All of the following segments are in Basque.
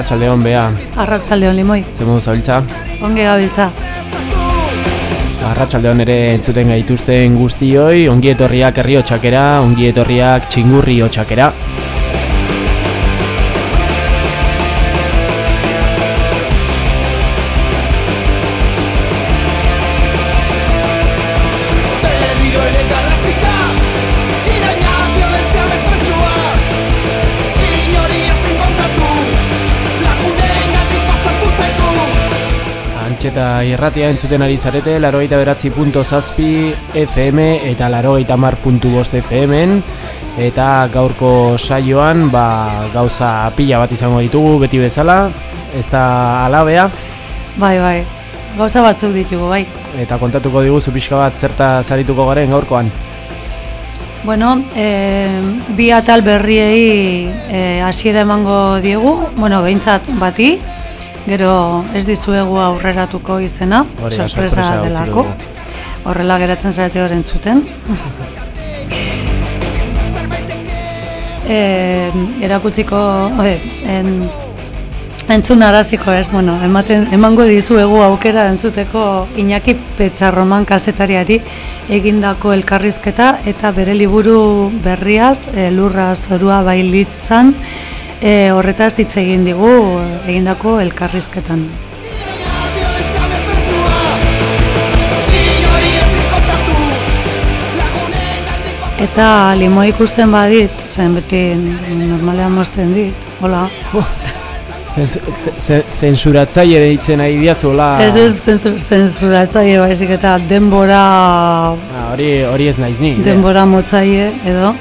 Arratsaldeon bea, Arratsaldeon limoi, ze modu zabiltza? onge gabiltza. Arratsaldeon ere entzuten gaituzten guztioi, ongi etorriak herri ongi etorriak txingurri hotxakera. Antxeta irratia entzuten ari zarete, larogeita beratzi punto zazpi FM eta larogeita mar puntu bost FM eta gaurko saioan ba, gauza pila bat izango ditugu beti bezala, ez da alabea Bai, bai, gauza batzuk ditugu, bai. eta kontatuko diguzu pixka bat zerta zarituko garen gaurkoan. Bueno, e, bi atal berriei e, hasiera emango diegu, bueno, behintzat bati, gero ez dizuegu aurreratuko izena, Hori sorpresa sorpresa delako. Horrela geratzen zarete horren zuten. e, erakutziko, ode, en, entzun araziko ez, bueno, ematen, emango dizuegu aukera entzuteko Iñaki Petxarroman kazetariari egindako elkarrizketa eta bere liburu berriaz, e, lurra zorua bailitzan, e, horretaz hitz egin digu egindako elkarrizketan. Eta limo ikusten badit, zen beti normalean mozten dit, hola. Zensuratzaile deitzen ari diazuela. Ez ez zenzuratzaile baizik eta denbora Ah, hori hori ez naiz ni. denbora motzaile edo.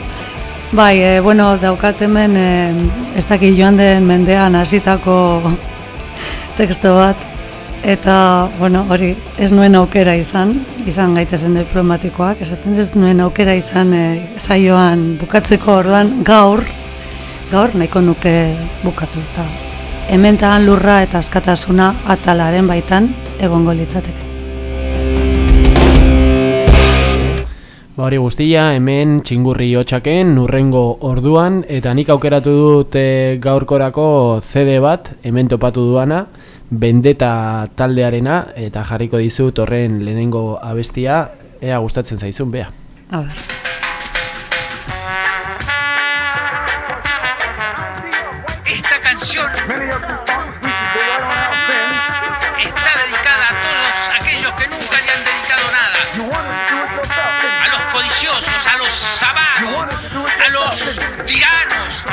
Bai, e, bueno, daukat hemen e, ez dakit joan den mendean hasitako teksto bat. Eta bueno, hori ez nuen aukera izan, izan gaitezen diplomatikoak, esaten ez nuen aukera izan e, saioan bukatzeko orduan gaur gaur nahiko nuke bukatu. Eta hementan lurra eta askatasuna atalaren baitan egongo litzateke. Ba hori guztia, hemen txingurri hotxaken, nurrengo orduan, eta nik aukeratu dut eh, gaurkorako CD bat, hemen topatu duana, Bendeta taldearena, eta jarriko dizut horren lehenengo abestia, ea gustatzen zaizun, bea. A ber. Esta canción tiranos,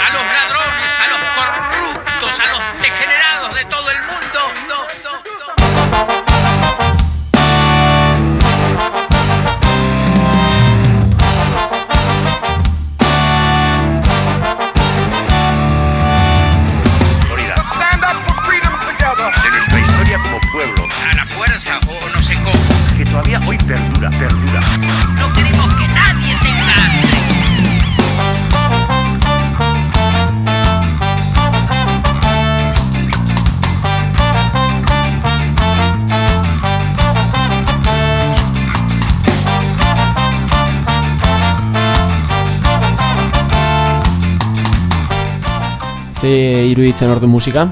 Ze iruditzen ordu musika?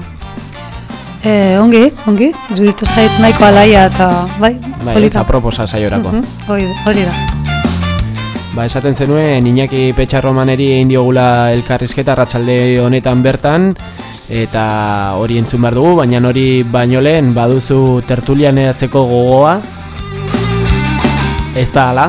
E, ongi, ongi, iruditu zait nahiko alaia eta bai, Bai, polita. aproposa saiorako. Mhm, Hori, hori da. Ba, esaten zenuen, Iñaki Petxarromaneri egin diogula elkarrizketa arratsalde honetan bertan, eta hori entzun behar dugu, baina hori baino lehen baduzu tertulian eratzeko gogoa. Ez da ala?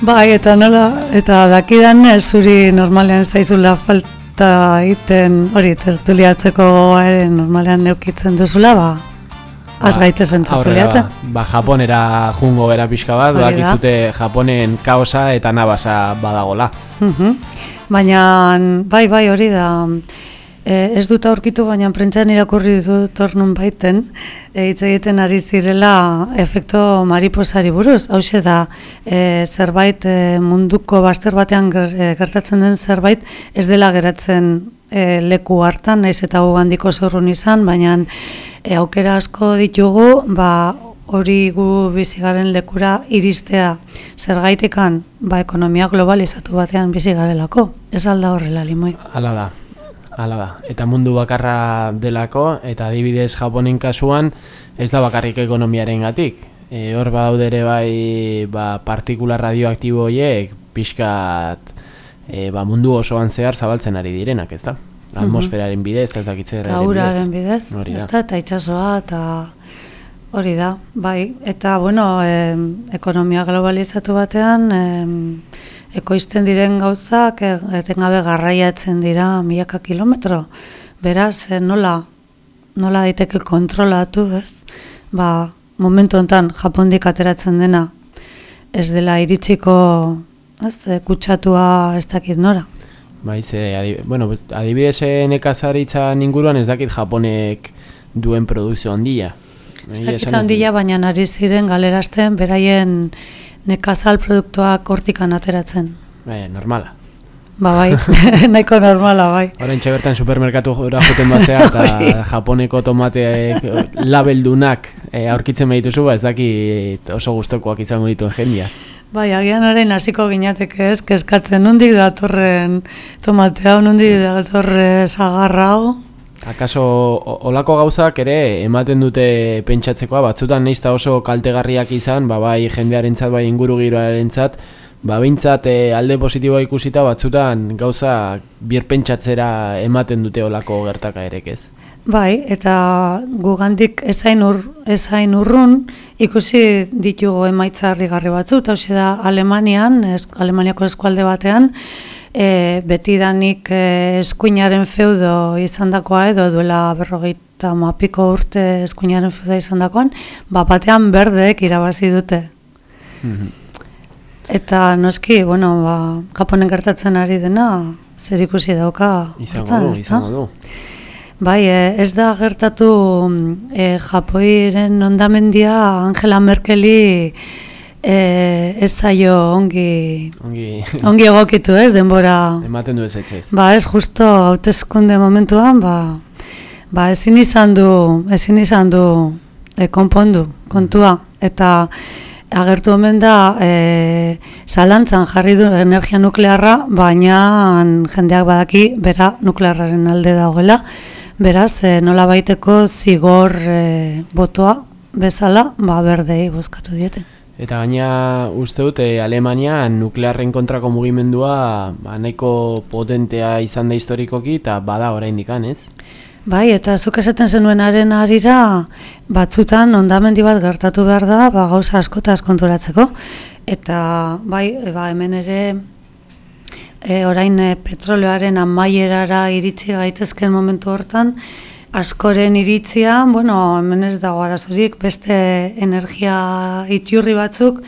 Bai, eta nola, eta dakidan ez zuri normalean ez zaizula fal, eta iten hori tertuliatzeko ere normalean neukitzen duzula, ba, az gaitezen tertuliatzen. Aurrera, ba, Japonera jungo gara pixka bat, bakizute Japonen kaosa eta nabasa badagola. Mhm. Baina, bai, bai, hori da, e, ez dut aurkitu, baina prentxan irakurri dut ornun baiten, e, hitz egiten ari zirela efekto mariposari buruz. Hau da, e, zerbait e, munduko baster batean e, gertatzen den zerbait, ez dela geratzen e, leku hartan, naiz eta gu handiko zorrun izan, baina e, aukera asko ditugu, ba, hori gu bizigaren lekura iristea zergaitikan ba ekonomia globalizatu batean bizi garelako. Ez alda horrela limoi. Hala da, hala da. Eta mundu bakarra delako, eta adibidez Japonen kasuan, ez da bakarrik ekonomiaren gatik. E, hor badaude ere bai ba, partikula radioaktibo horiek pixkat e, ba, mundu osoan zehar zabaltzen ari direnak, ez da? Atmosferaren bidez, ez dakitzera Eta uraren bidez, ez da. eta itxasoa, eta hori da, bai. Eta, bueno, em, ekonomia globalizatu batean, em, ekoizten diren gauzak e, etengabe garraiatzen dira milaka kilometro. Beraz, e, nola, nola daiteke kontrolatu, ez? Ba, momentu honetan Japondik ateratzen dena ez dela iritsiko, ez, e, kutsatua ez dakit nora. Bai, ze, adi, bueno, adibidez nekazaritzan inguruan ez dakit Japonek duen produkzio handia. Ez dakit handia, baina ari ziren galerazten beraien nekazal produktuak hortikan ateratzen. Bai, normala. Ba bai, nahiko normala bai. Orain bertan supermerkatu jura joten bazea eta Japoneko tomateek labeldunak e, aurkitzen behituzu, ba ez dakit oso gustokoak izango dituen jendia. Bai, agian orain hasiko ginateke ez, kezkatzen nondik datorren tomatea, nondik datorre zagarra hau. Akaso olako gauzak ere ematen dute pentsatzekoa, batzutan neiz eta oso kaltegarriak izan, ba, bai jendearentzat, bai inguru giroarentzat, ba behintzat eh, alde positiboa ikusita batzutan gauza birpentsatzera ematen dute olako gertaka erek ez. Bai, eta gugandik ezain, ur, ezain urrun ikusi ditugu emaitza harrigarri batzu, eta hauxe da Alemanian, es, Alemaniako eskualde batean, e, betidanik e, eskuinaren feudo izandakoa edo duela berrogeita mapiko urte eskuinaren feudo izandakoan, ba batean berdeek irabazi dute. Eta noski, bueno, ba, Japonen gertatzen ari dena, zer ikusi dauka. Izango du, ezta? izango du. Bai, e, ez da gertatu mm, e, Japoiren ondamendia Angela Merkeli e, ez zaio ongi, Ongi ongi egokitu ez denbora. ematen du ez ez. Ba ez justo hauteskunde momentuan, ba, ba ezin izan du, ezin izan du e, konpondu kontua. Eta agertu omen da e, zalantzan jarri du energia nuklearra, baina jendeak badaki bera nuklearraren alde dagoela. Beraz, e, nola baiteko zigor e, botoa bezala, ba berdei bozkatu diete. Eta gaina uste dut Alemanian nuklearren kontrako mugimendua ba, nahiko potentea izan da historikoki eta bada oraindik ez? Bai, eta zuk esaten zenuenaren arira batzutan ondamendi bat gertatu behar da, ba, gauza askotaz konturatzeko. Eta bai, e, ba, hemen ere e, orain e, petroleoaren amaierara iritsi gaitezken momentu hortan, askoren iritzia, bueno, hemen ez dago arazorik, beste energia iturri batzuk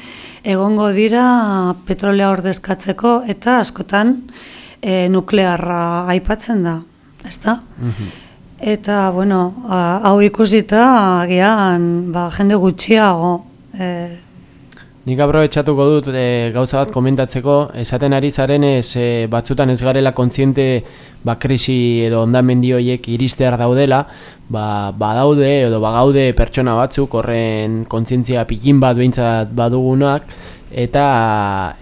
egongo dira petrolea ordezkatzeko eta askotan e, nuklearra aipatzen da, ezta? Eta, bueno, hau ikusita, agian, ba, jende gutxiago, e, Nik aprobetxatuko dut e, gauza bat komentatzeko, esaten ari zarenez e, batzutan ez garela kontziente ba, krisi edo ondamendi horiek iristear daudela, ba, badaude edo bagaude pertsona batzuk horren kontzientzia pikin bat behintzat badugunak, eta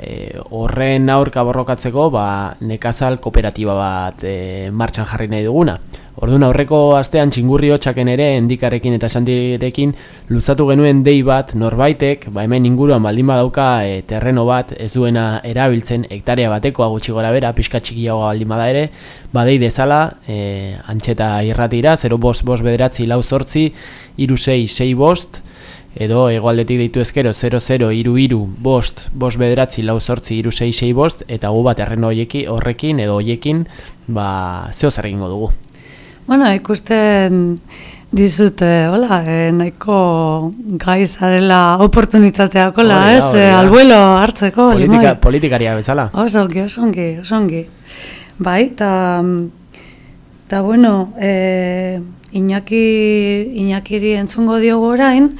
e, horren aurka borrokatzeko ba, nekazal kooperatiba bat e, martxan jarri nahi duguna. Orduan aurreko astean txingurri hotxaken ere endikarekin eta santirekin luzatu genuen dei bat norbaitek, ba hemen inguruan baldin badauka e, terreno bat ez duena erabiltzen hektarea batekoa gutxi gora bera, pixka txikiagoa baldin bada ere, badei dezala, e, antxeta irratira, 0 bost bost bederatzi lau zortzi, iru sei sei bost, edo hegoaldetik deitu ezkero 00 iru iru bost, bost bederatzi lau sortzi iru sei sei bost, eta gu bat erren hoieki, horrekin edo hoiekin, ba, zeo zer egingo dugu. Bueno, ikusten dizut, eh, hola, eh, nahiko gai zarela oportunitateako, la, Hori da, ez, eh, albuelo hartzeko, Politika, limoi. politikaria bezala. Oso ongi, oso ongi, oso ongi. Bai, eta, eta bueno, e, Iñaki, Iñakiri entzungo diogu orain,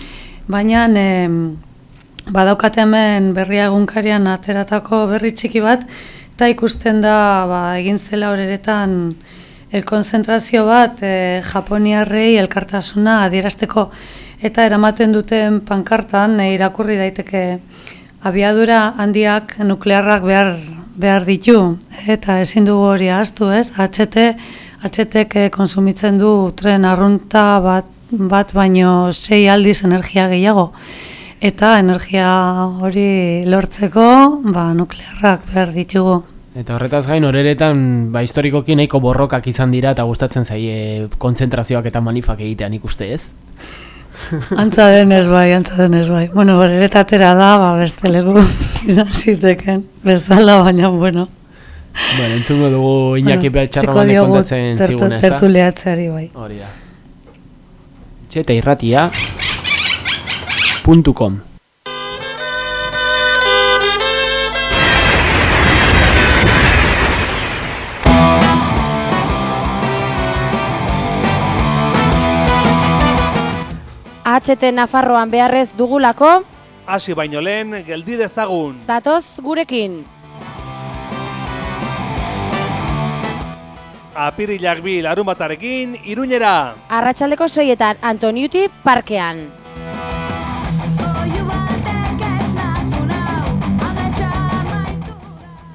baina e, badaukat hemen berria egunkarian ateratako berri txiki bat, eta ikusten da ba, egin zela horeretan elkonzentrazio bat e, Japoniarrei elkartasuna adierazteko eta eramaten duten pankartan e, irakurri daiteke abiadura handiak nuklearrak behar, behar ditu eta ezin dugu hori ahaztu, ez? HT HTek konsumitzen du tren arrunta bat, bat baino sei aldiz energia gehiago. Eta energia hori lortzeko, ba, nuklearrak behar ditugu. Eta horretaz gain horeretan ba historikoki nahiko borrokak izan dira eta gustatzen zaie kontzentrazioak eta manifak egitean ikuste ez. Antza denez bai, antza denez bai. Bueno, horeretatera da, ba, beste leku izan ziteken, bezala, baina, bueno. Bueno, entzungo dugu Iñaki Bueno, diogu kontatzen tertu- ziguna, ez da? Tertuleatzeari bai. Hori da. Txeta irratia puntu com. HT Nafarroan beharrez dugulako, Hasi baino lehen, geldi dezagun. zatoz gurekin. Apirilak bi larun batarekin, iruñera. Arratsaldeko seietan Antoniuti parkean.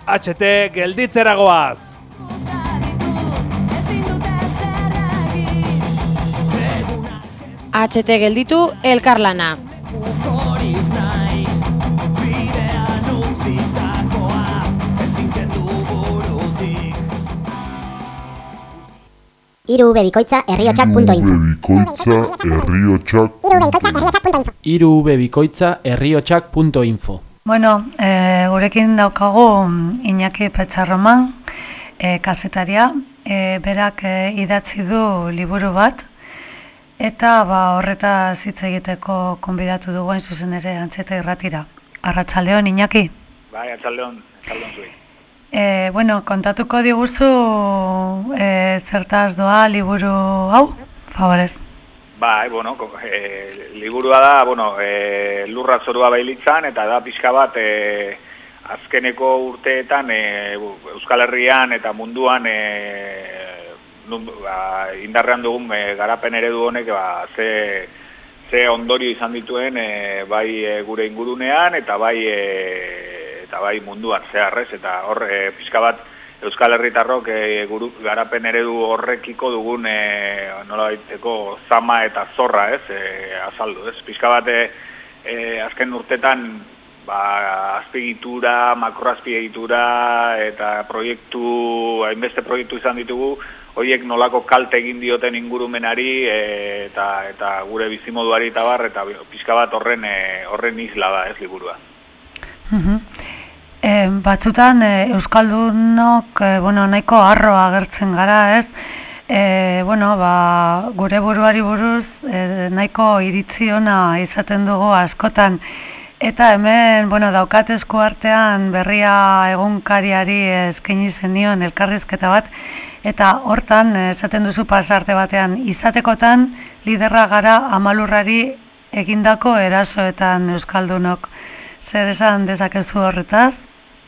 HT gelditzeragoaz. HT gelditu elkarlana. Iru bebikoitza herriotxak.info Bikoitza herriotxak irubebikoitza herriotxak.info Bueno, e, gurekin daukagu mm, Iñaki Petxarroman, e, kazetaria, e, berak e, idatzi du liburu bat, eta ba, horretaz hitz egiteko konbidatu dugu hain zuzen ere antzeta irratira. Arratsaldeon Iñaki. Bai, atzaldeon, atzaldeon zui. E, bueno, kontatuko diguzu e, zertaz doa liburu hau, favorez. Bai, bueno, e, liburua da, bueno, e, lurra zorua bailitzan, eta da pixka bat e, azkeneko urteetan e, Euskal Herrian eta munduan e, nun, ba, indarrean dugun e, garapen eredu honek ba, ze, ze ondorio izan dituen e, bai e, gure ingurunean eta bai e, eta bai munduan zeharrez eta hor e, pixka bat Euskal Herritarrok e, guru, garapen eredu horrekiko dugun e, nola zama eta zorra, ez, e, azaldu, ez, pixka bat e, azken urtetan ba, azpiegitura, makroazpiegitura eta proiektu, hainbeste proiektu izan ditugu, horiek nolako kalte egin dioten ingurumenari e, eta, eta gure bizimoduari eta bar, eta pixka bat horren, e, horren isla da, ez liburua. Mhm. E, batzutan e, Euskaldunok e, bueno, nahiko harro agertzen gara, ez? E, bueno, ba, gure buruari buruz e, nahiko iritzi ona izaten dugu askotan eta hemen, bueno, daukat esku artean berria egunkariari eskaini zenion elkarrizketa bat eta hortan e, esaten duzu pasarte batean izatekotan liderra gara amalurrari egindako erasoetan Euskaldunok. Zer esan dezakezu horretaz?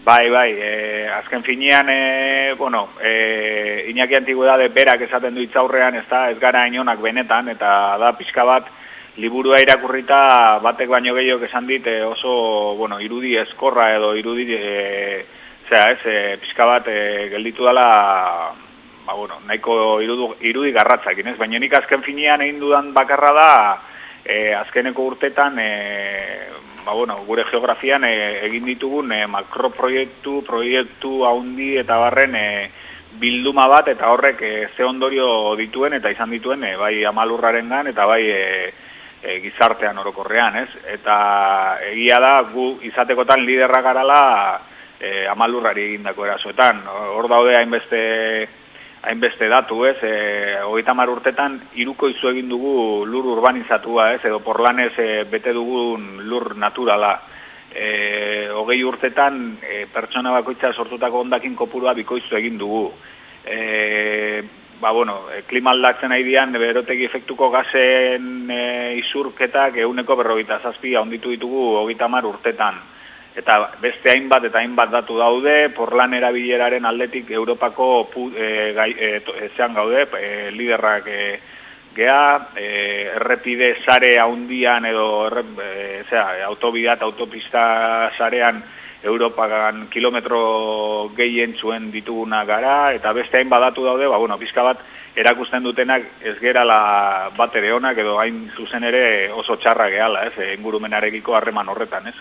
Bai, bai, e, azken finean, e, bueno, e, Iñaki Antigüedade berak esaten du itzaurrean, ez da, ez gara inonak benetan, eta da pixka bat, liburua irakurrita batek baino gehiago esan dit e, oso, bueno, irudi eskorra edo irudi, e, zera, ez, e, pixka bat e, gelditu dela, ba, bueno, nahiko irudu, irudi garratzakin, ez? Baina nik azken finean egin dudan bakarra da, e, azkeneko urtetan, e, ba, bueno, gure geografian e, egin ditugun e, makroproiektu, proiektu haundi eta barren e, bilduma bat eta horrek e, ze ondorio dituen eta izan dituen e, bai amalurrarengan eta bai e, e, gizartean orokorrean, ez? Eta egia da, gu izatekotan liderra garala e, amalurrari egindako erasoetan. Hor daude hainbeste hainbeste datu, ez? E, hogeita mar urtetan, iruko izu egin dugu lur urbanizatua, ez? Edo porlanez e, bete dugun lur naturala. E, hogei urtetan, e, pertsona bakoitza sortutako ondakin kopurua bikoizu egin dugu. E, ba, bueno, e, klima aldatzen nahi dian, berotegi efektuko gazen e, izurketak euneko berrogeita zazpia onditu ditugu hogeita mar urtetan. Eta beste hainbat eta hainbat datu daude, porlan erabileraren aldetik Europako pu, e, gai, e, to- e, zean gaude, e, liderrak e, gea, e, errepide sare haundian edo erre, e, zera, autobida eta autopista sarean Europagan kilometro gehien zuen dituguna gara, eta beste hain badatu daude, ba, bueno, pizka bat erakusten dutenak ez gerala bat ere onak edo hain zuzen ere oso txarra gehala, ez, e, ingurumenarekiko harreman horretan, ez.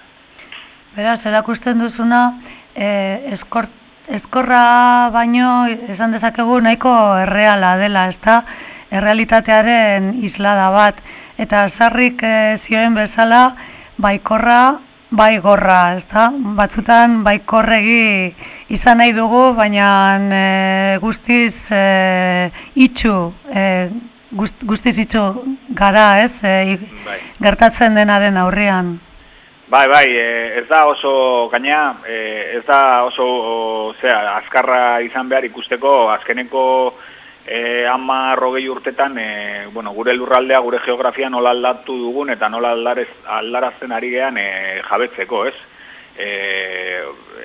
Beraz, erakusten duzuna, eh, eskor, eskorra baino esan dezakegu nahiko erreala dela, ezta? Errealitatearen islada bat. Eta sarrik eh, zioen bezala, baikorra, bai gorra, ezta? Batzutan baikorregi izan nahi dugu, baina e, guztiz e, itxu, e, guztiz, guztiz itxu gara, ez? E, gertatzen denaren aurrean. Bai, bai, e, ez da oso gaina, e, ez da oso o, zera, azkarra izan behar ikusteko azkeneko e, ama rogei urtetan e, bueno, gure lurraldea, gure geografia nola aldatu dugun eta nola aldarez, aldarazten ari gean e, jabetzeko, ez? E,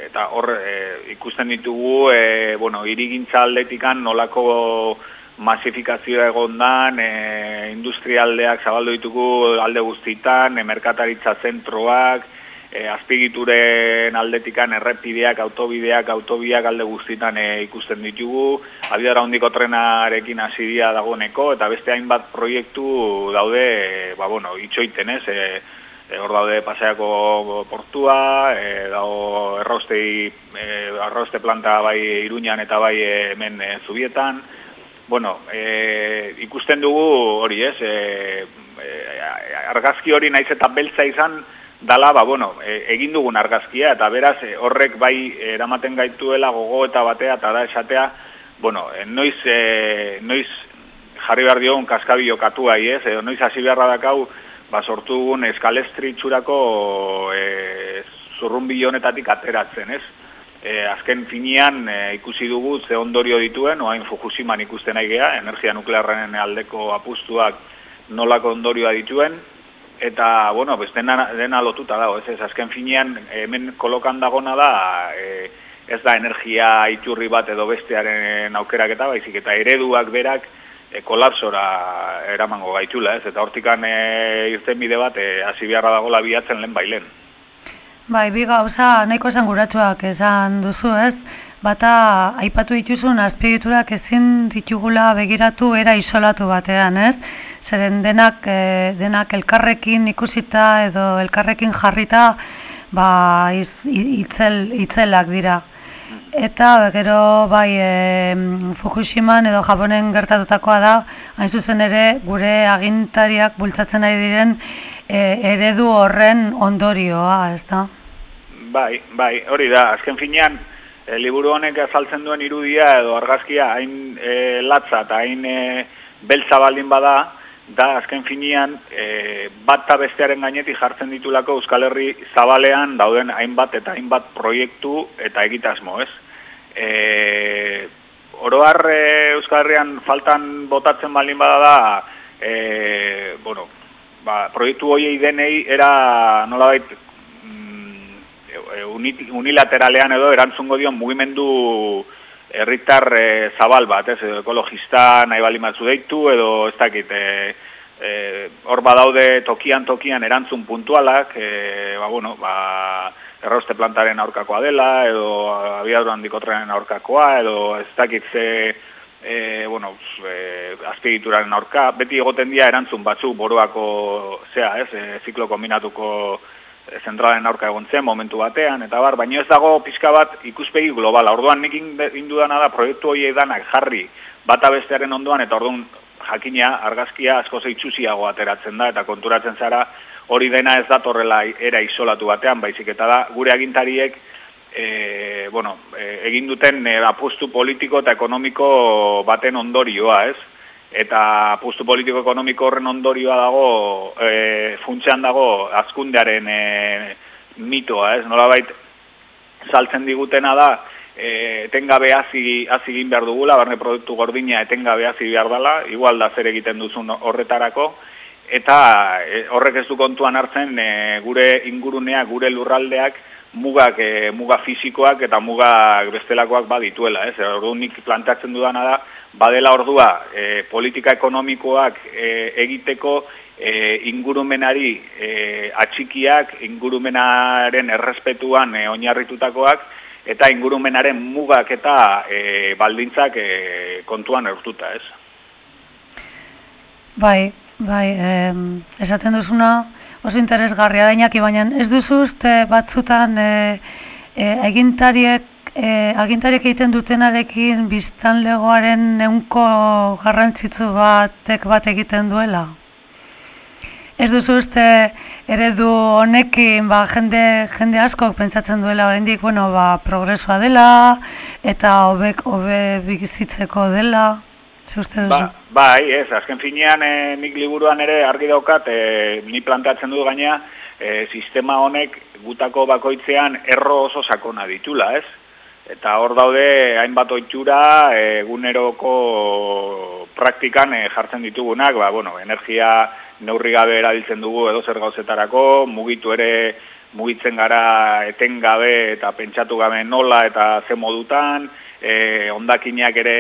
eta hor e, ikusten ditugu, e, bueno, irigintza aldetikan nolako masifikazioa egondan, e, industrialdeak zabaldu ditugu alde guztitan, e, merkataritza zentroak, e, azpigituren aldetikan errepideak, autobideak, autobiak alde guztitan e, ikusten ditugu, abiadara hondiko trenarekin hasi dira dagoeneko, eta beste hainbat proiektu daude, e, ba, bueno, itxoiten ez, e, e, hor daude paseako portua, e, dago erraustei, e, arrauste planta bai Iruñan eta bai e, hemen e, Zubietan, bueno, e, ikusten dugu hori ez, e, argazki hori naiz eta beltza izan, dala, ba, bueno, e, egin dugun argazkia, eta beraz, e, horrek bai eramaten gaituela gogo eta batea, eta da esatea, bueno, e, noiz, e, noiz jarri behar diogun kaskabillo katuai, ez, edo noiz hasi beharra dakau, ba, sortu dugun eskalestritxurako e, zurrunbilo honetatik ateratzen, ez? E, azken finean e, ikusi dugu ze ondorio dituen, oain Fukushiman ikusten nahi gea, energia nuklearren aldeko apustuak nolako ondorioa dituen, eta, bueno, beste dena, lotuta dago, ez, ez azken finean hemen kolokan dagona da, e, ez da energia iturri bat edo bestearen aukeraketa, baizik eta ereduak berak e, kolapsora eramango gaitula, ez, eta hortikan e, irten bide bat e, hasi beharra dagoela biatzen lehen bailen. Bai, bi gauza nahiko esan guratxoak esan duzu, ez? Bata, aipatu dituzun azpiegiturak ezin ditugula begiratu era isolatu batean, ez? Zeren denak, e, denak elkarrekin ikusita edo elkarrekin jarrita, ba, iz, itzel, itzelak dira. Eta gero bai e, Fukushiman edo Japonen gertatutakoa da, hain zuzen ere gure agintariak bultzatzen ari diren e, eredu horren ondorioa, ez da? Bai, bai, hori da, azken finean, e, liburu honek azaltzen duen irudia edo argazkia hain e, latza eta hain e, beltza baldin bada, da azken finean e, bat eta bestearen gainetik jartzen ditulako Euskal Herri zabalean dauden hainbat eta hainbat proiektu eta egitasmo, ez? E, oroar e, Euskal Herrian faltan botatzen baldin bada da, e, bueno, ba, proiektu hoiei denei era nolabait e, uni- unilateralean edo erantzungo dion mugimendu herritar e, zabal bat, ez, ekologista nahi bali matzu deitu, edo ez dakit, e, e, hor badaude tokian tokian erantzun puntualak, e, ba, bueno, ba, errauste plantaren aurkakoa dela, edo abiadura handiko trenen aurkakoa, edo ez dakit ze, e, bueno, e, azpiegituraren aurka, beti egoten dira erantzun batzu boroako, zea, ez, e, ziklo kombinatuko e, zentralen aurka egon zen momentu batean, eta bar, baino ez dago pixka bat ikuspegi globala. Orduan nik indudana da proiektu horiek danak jarri bata bestearen ondoan, eta orduan jakina argazkia asko zeitzuziago ateratzen da eta konturatzen zara hori dena ez datorrela era isolatu batean, baizik eta da gure agintariek e, bueno, e, egin duten e, apustu politiko eta ekonomiko baten ondorioa, ez? Eta apustu politiko ekonomiko horren ondorioa dago, e, funtsean dago azkundearen e, mitoa, ez? Nolabait saltzen digutena da, e, etengabe hazi hazi egin behar dugula, barne produktu gordina etengabe hazi behar dela, igual da zer egiten duzun horretarako, eta e, horrek ez du kontuan hartzen e, gure ingurunea, gure lurraldeak, mugak, e, muga fisikoak eta mugak bestelakoak badituela, ez? Ordu nik plantatzen dudana da, badela ordua e, politika ekonomikoak e, egiteko e, ingurumenari e, atxikiak, ingurumenaren errespetuan e, oinarritutakoak, eta ingurumenaren mugak eta e, baldintzak e, kontuan ertuta, ez? Bai, bai, eh, esaten duzuna oso interesgarria dainak, baina ez duzu uste batzutan e, e, agintariek e, agintariek egiten dutenarekin biztanlegoaren neunko garrantzitsu batek bat egiten duela? Ez duzu uste eredu honekin ba, jende, jende askok pentsatzen duela oraindik bueno, ba, progresoa dela eta hobek hobe bizitzeko dela? Ba, bai, ez, azken finean e, nik liburuan ere argi daukat, e, ni plantatzen du gaina, e, sistema honek gutako bakoitzean erro oso sakona ditula, ez? Eta hor daude hainbat oitxura eguneroko praktikan e, jartzen ditugunak, ba, bueno, energia neurri gabe erabiltzen dugu edo zer gauzetarako, mugitu ere mugitzen gara etengabe eta pentsatu gabe nola eta ze modutan, e, ondakinak ere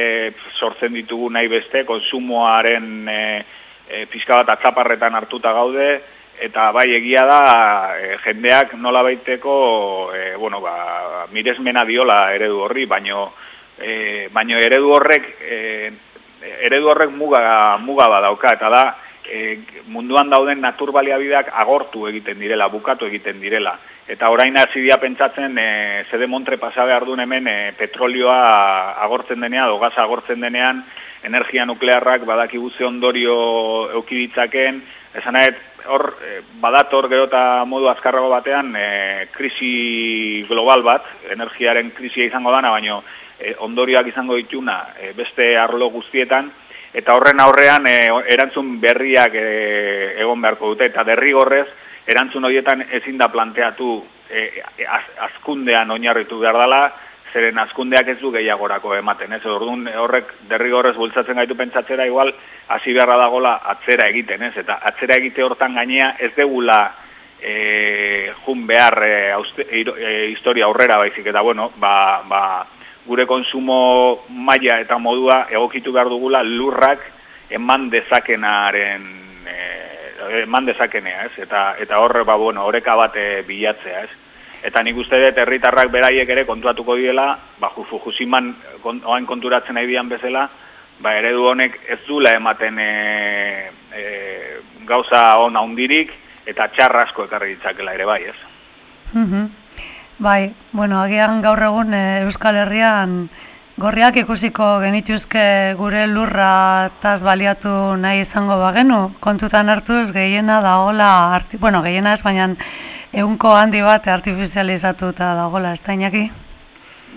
sortzen ditugu nahi beste, konsumoaren e, e, pixka bat atzaparretan hartuta gaude, eta bai egia da e, jendeak nola baiteko, e, bueno, ba, miresmena diola eredu horri, baino, e, baino eredu horrek, e, eredu horrek muga, muga badauka, eta da, e, munduan dauden naturbaliabideak agortu egiten direla, bukatu egiten direla. Eta orain hasi dia pentsatzen e, zede montre pasa behar duen hemen e, petrolioa agortzen denean, edo gaza agortzen denean, energia nuklearrak badaki guze ondorio eukiditzaken, esan nahet, hor e, badator gero eta modu azkarrago batean e, krisi global bat, energiaren krisia izango dana, baino e, ondorioak izango dituna e, beste arlo guztietan, eta horren aurrean e, erantzun berriak e, egon beharko dute, eta derrigorrez, erantzun horietan ezin da planteatu e, az, azkundean oinarritu behar dela, zeren azkundeak ez du gehiagorako ematen, ez? Orduan horrek derrigorrez bultzatzen gaitu pentsatzera igual hasi beharra dagola atzera egiten, ez? Eta atzera egite hortan gainea ez degula e, jun behar e, auste, e, historia aurrera baizik, eta bueno, ba, ba, gure konsumo maila eta modua egokitu behar dugula lurrak eman dezakenaren eman dezakenea, ez? Eta eta horre ba bueno, oreka bat bilatzea, ez? Eta nik uste dut herritarrak beraiek ere kontuatuko diela, ba Fukushiman orain konturatzen nahi dian bezala, ba eredu honek ez dula ematen e, e, gauza on handirik eta txarra asko ekarri ditzakela ere bai, ez? Mhm. Bai, bueno, agian gaur egun e, Euskal Herrian Gorriak ikusiko genituzke gure lurra taz baliatu nahi izango bagenu, kontutan hartuz gehiena dagola, arti, bueno, gehiena ez, baina eunko handi bat artifizializatuta dagola, ez da?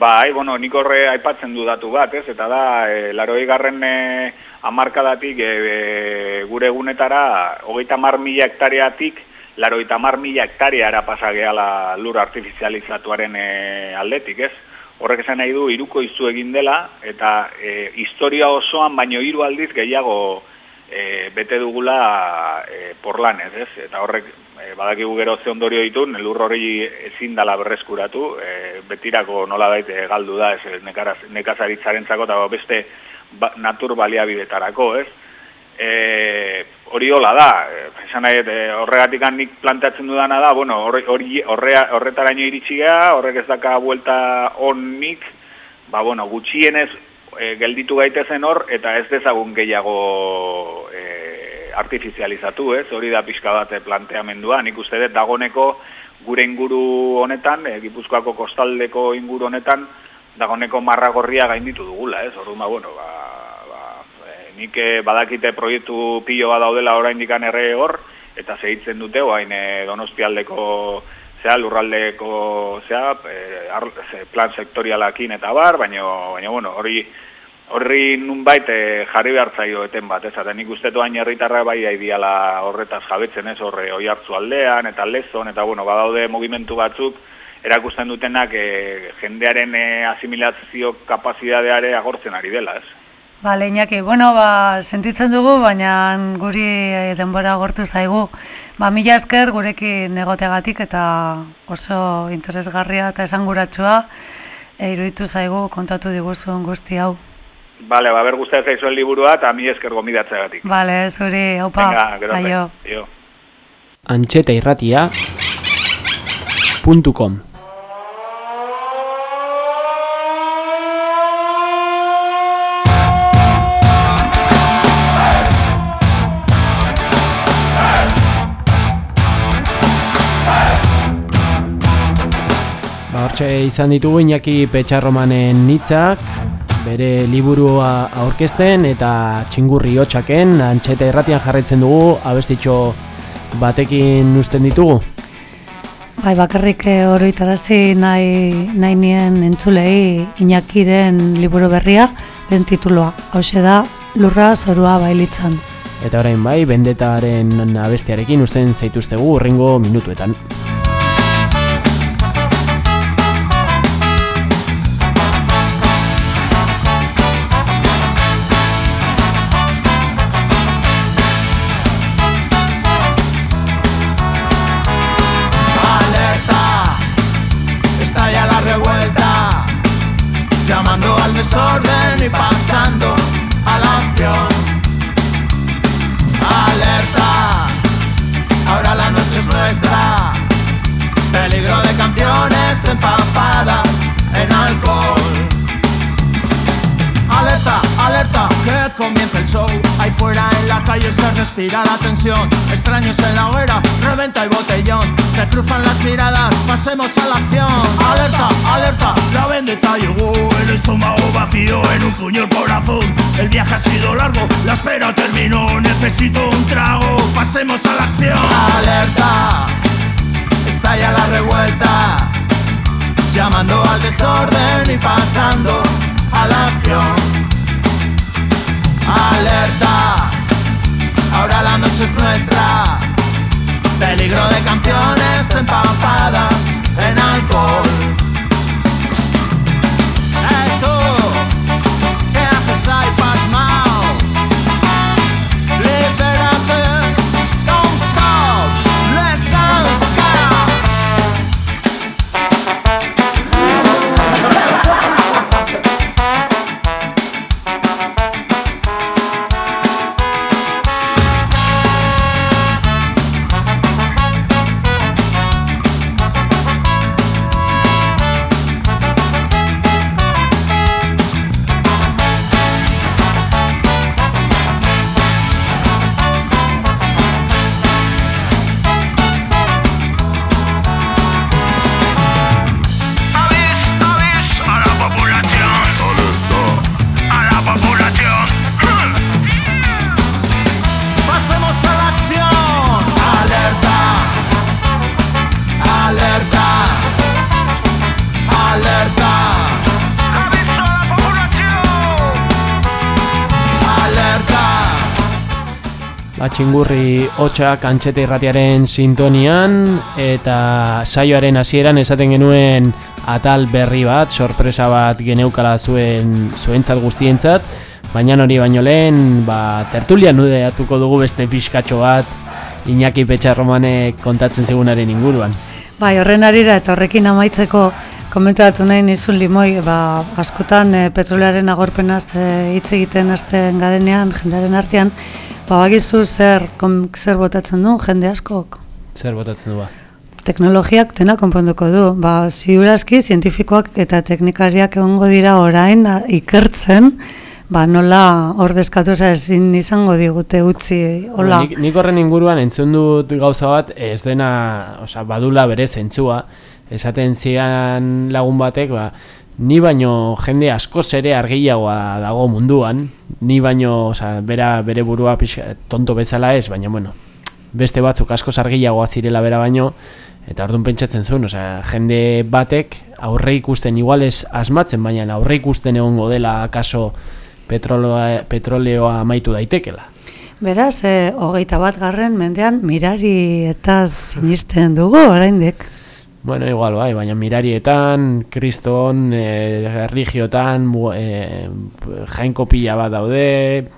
Bai, bueno, nik horre aipatzen du datu bat, ez, eta da, e, laroi garren e, amarkadatik e, e, gure egunetara, hogeita mar mila hektareatik, laroita mar mila hektareara pasageala lur artifizializatuaren e, aldetik, ez? Horrek esan nahi du iruko izu egin dela eta e, historia osoan baino hiru aldiz gehiago e, bete dugula e, porlanez, ez? Eta horrek e, badakigu gero ze ondorio ditu, lur hori ezin dala berreskuratu, e, betirako nola daite galdu da, ez nekazaritzarentzako eta beste ba, natur baliabidetarako, ez? E, hori hola da, esan nahi, horregatik nik planteatzen dudana da, bueno, horre, horretaraino iritsi geha, horrek ez daka buelta nik, ba, bueno, gutxienez e, gelditu gaitezen hor, eta ez dezagun gehiago e, artifizializatu, ez, hori da pixka bat planteamendua, nik uste dut dagoneko gure inguru honetan, e, Gipuzkoako kostaldeko inguru honetan, dagoneko marragorria gainditu dugula, ez, hori ba, bueno, ba, nik eh, badakite proiektu pilo bat daudela oraindik erre hor, eta segitzen dute, oain e, donostialdeko zea, lurraldeko zea, e, plan sektorialakin eta bar, baina, baina bueno, hori horri nunbait e, jarri behar zaio eten bat, ez, eta nik uste doain herritarra bai aidiala horretaz jabetzen ez, horre oi hartzu aldean, eta lezon, eta bueno, badaude mugimendu batzuk, erakusten dutenak e, jendearen e, asimilazio kapazidadeare agortzen ari dela, ez? Bale, Iñaki, bueno, ba, sentitzen dugu, baina guri eh, denbora agortu zaigu. Ba, mila esker gurekin egoteagatik eta oso interesgarria eta esanguratsua e, iruditu zaigu kontatu diguzun guzti hau. Bale, ba, ber guztia zaizuen liburua eta mi esker gomidatzeagatik. Bale, zuri, haupa. Aio. Antxeta irratia puntu com. Ba, hortxe izan ditugu Iñaki Petxarromanen hitzak, bere liburua aurkezten eta txingurri hotxaken antxeta irratian jarraitzen dugu abestitxo batekin usten ditugu. Bai, bakarrik eh, oroitarazi nahi, nahi nien entzulei Iñakiren liburu berria, lehen tituloa. Hauxe da, lurra zorua bailitzan. Eta orain bai, bendetaren abestiarekin usten zaituztegu urrengo minutuetan. Desorden y pasando a la acción. Alerta, ahora la noche es nuestra, peligro de canciones empapadas comienza el show. Ahí fuera en la calle se respira la tensión. Extraños en la hoguera, reventa y botellón. Se cruzan las miradas, pasemos a la acción. Alerta, alerta, la vendetta llegó. El estómago vacío en un puño el corazón. El viaje ha sido largo, la espera terminó. Necesito un trago, pasemos a la acción. Alerta, estalla la revuelta llamando al desorden y pasando a la acción. Alerta, ahora la noche es nuestra. Peligro de canciones empapadas en alcohol. Txingurri hotxak antxeta irratiaren sintonian eta saioaren hasieran esaten genuen atal berri bat, sorpresa bat geneukala zuen zuentzat guztientzat, baina hori baino lehen, ba, tertulia nudeatuko dugu beste pixkatxo bat Iñaki Petxarromanek kontatzen zigunaren inguruan. Bai, horren arira eta horrekin amaitzeko komentatu nahi nizun limoi, ba, askotan e, petrolearen agorpenaz eh, hitz egiten hasten garenean, jendearen artean, ba, bagizu zer, kom, zer botatzen du jende askok. Zer botatzen du ba? Teknologiak dena konponduko du. Ba, ziurazki, zientifikoak eta teknikariak egongo dira orain a, ikertzen, ba, nola ordezkatu ezin izango digute utzi, hola. Nik, nik horren inguruan entzun dut gauza bat ez dena, osea, badula bere zentzua, esaten zian lagun batek, ba, ni baino jende askoz ere argiagoa dago munduan, ni baino, oza, bera, bere burua pixka, tonto bezala ez, baina bueno, beste batzuk askoz argiagoa zirela bera baino, eta orduan pentsatzen zuen, osea, jende batek aurre ikusten iguales asmatzen, baina aurre ikusten egongo dela akaso petroloa, petroleoa amaitu daitekela. Beraz, e, hogeita bat garren mendean mirari eta sinisten dugu, oraindik. Bueno, igual, bai, baina mirarietan, kriston, e, erligiotan, mu- e, jainko pila bat daude,